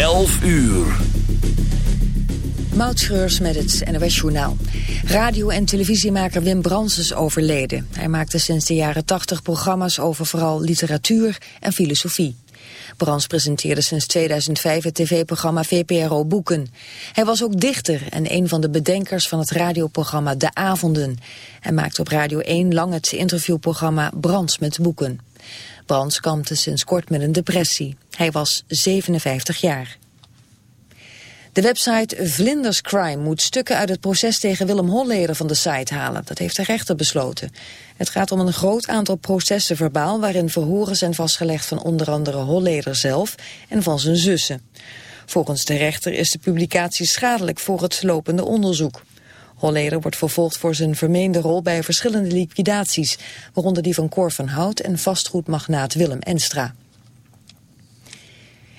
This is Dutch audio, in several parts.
11 uur. Moutschreurs met het NOS Journaal. Radio- en televisiemaker Wim Brands is overleden. Hij maakte sinds de jaren 80 programma's over vooral literatuur en filosofie. Brands presenteerde sinds 2005 het tv-programma VPRO Boeken. Hij was ook dichter en een van de bedenkers van het radioprogramma De Avonden. Hij maakte op Radio 1 lang het interviewprogramma Brands met Boeken. Brands kampte sinds kort met een depressie. Hij was 57 jaar. De website Vlinders Crime moet stukken uit het proces tegen Willem Holleder van de site halen. Dat heeft de rechter besloten. Het gaat om een groot aantal processen verbaal waarin verhoren zijn vastgelegd van onder andere Holleder zelf en van zijn zussen. Volgens de rechter is de publicatie schadelijk voor het lopende onderzoek. Holleder wordt vervolgd voor zijn vermeende rol bij verschillende liquidaties, waaronder die van Cor van Hout en vastgoedmagnaat Willem Enstra.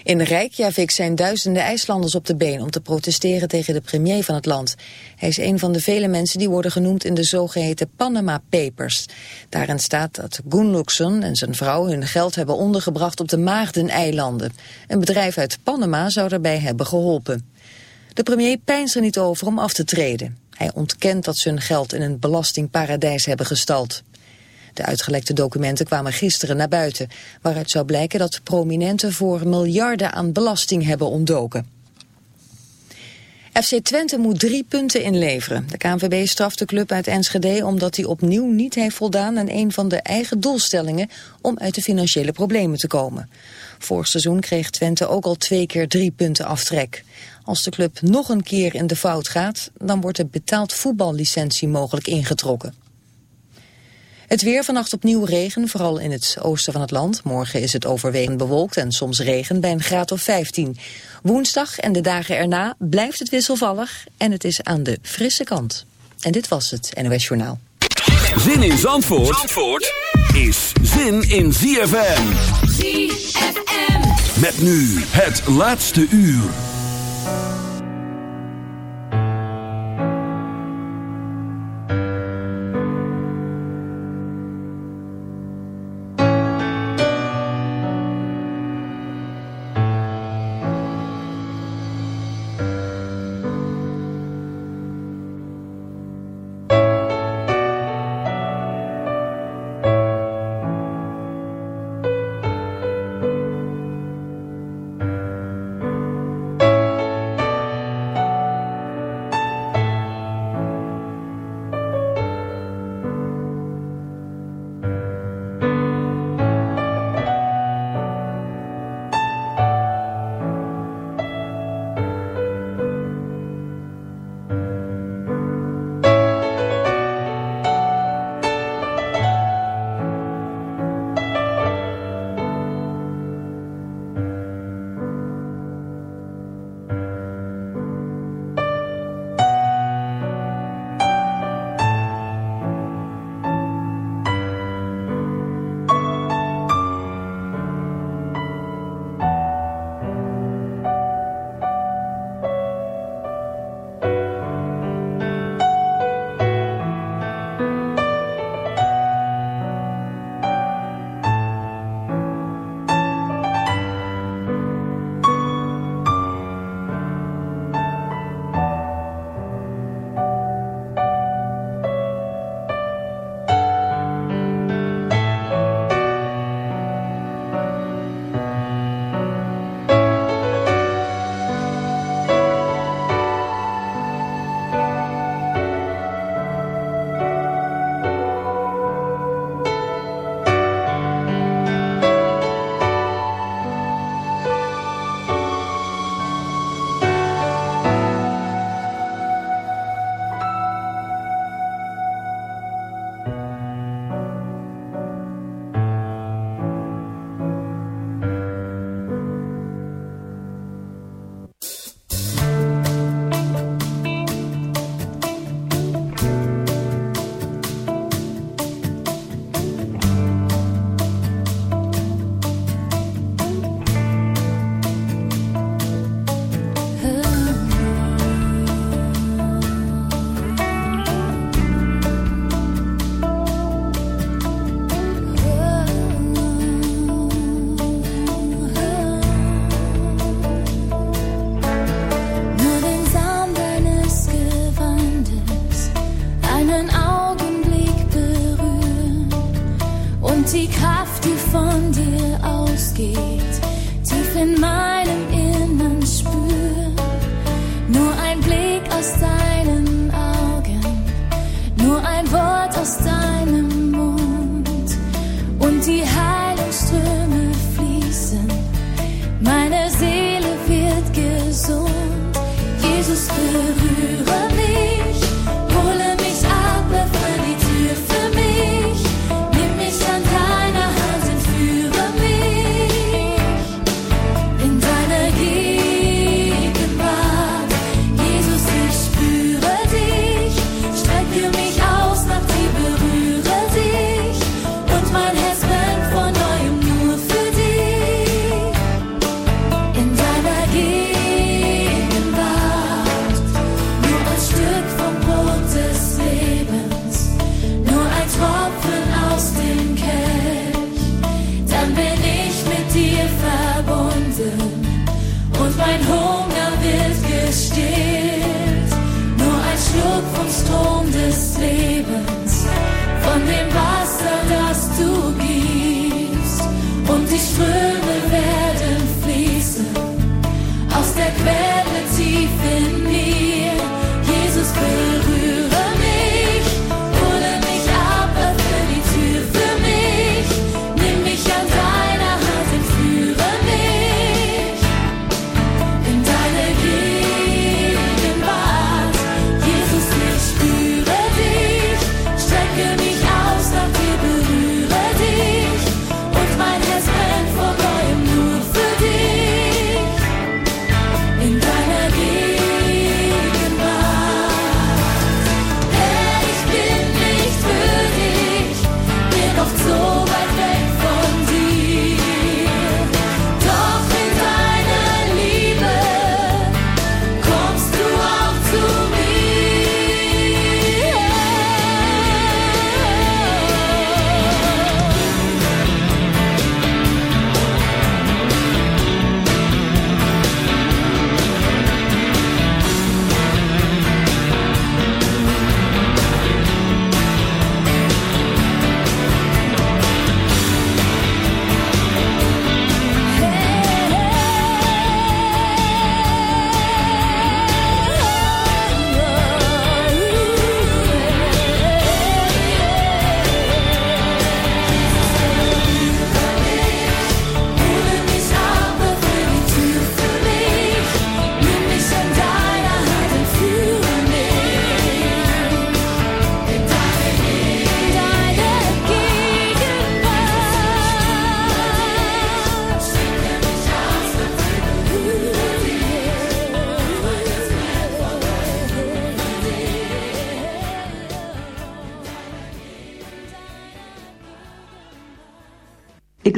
In Reykjavik zijn duizenden IJslanders op de been om te protesteren tegen de premier van het land. Hij is een van de vele mensen die worden genoemd in de zogeheten Panama Papers. Daarin staat dat Gunnlaugsson en zijn vrouw hun geld hebben ondergebracht op de Maagdeneilanden. Een bedrijf uit Panama zou daarbij hebben geholpen. De premier pijnst er niet over om af te treden. Hij ontkent dat ze hun geld in een belastingparadijs hebben gestald. De uitgelekte documenten kwamen gisteren naar buiten, waaruit zou blijken dat prominenten voor miljarden aan belasting hebben ontdoken. FC Twente moet drie punten inleveren. De KNVB straft de club uit Enschede omdat hij opnieuw niet heeft voldaan aan een van de eigen doelstellingen om uit de financiële problemen te komen. Vorig seizoen kreeg Twente ook al twee keer drie punten aftrek. Als de club nog een keer in de fout gaat, dan wordt de betaald voetballicentie mogelijk ingetrokken. Het weer vannacht opnieuw regen, vooral in het oosten van het land. Morgen is het overwegend bewolkt en soms regen bij een graad of 15. Woensdag en de dagen erna blijft het wisselvallig en het is aan de frisse kant. En dit was het NOS Journaal. Zin in Zandvoort, Zandvoort is zin in ZFM. ZFM. Met nu het laatste uur. Bye.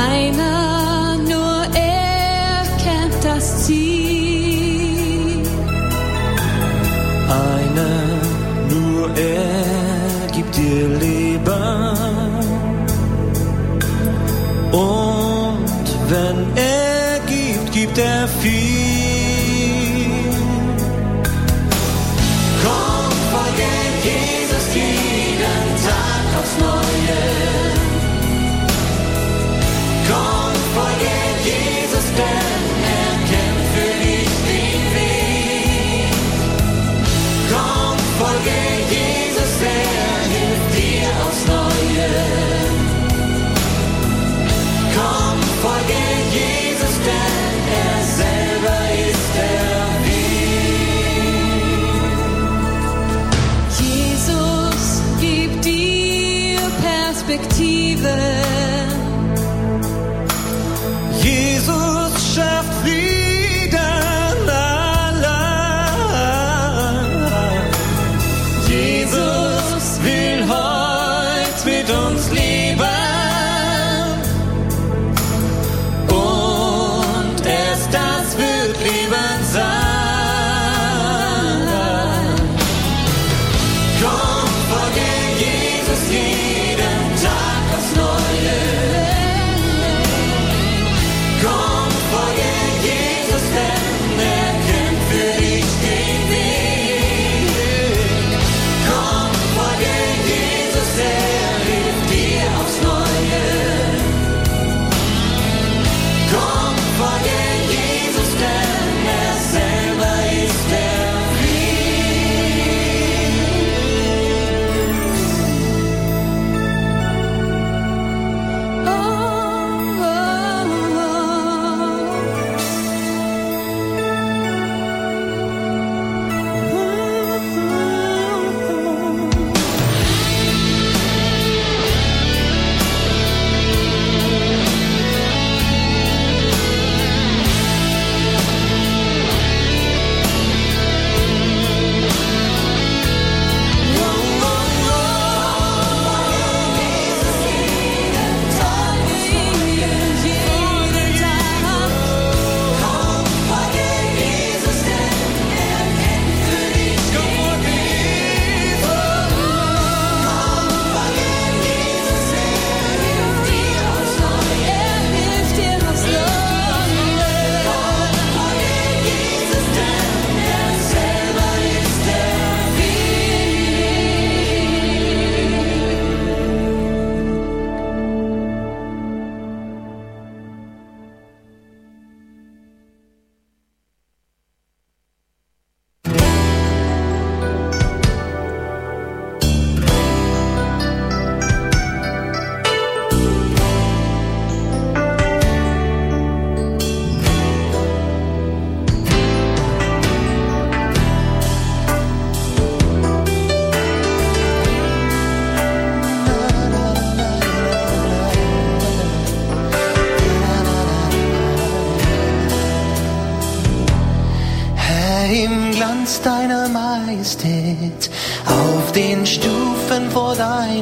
才能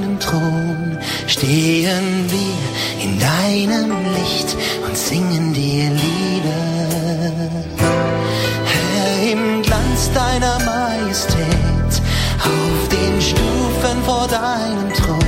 deinem Thron stehen wir in deinem Licht und singen dir Lieder. Herr, im Glanz deiner Majestät, auf den Stufen vor deinem Thron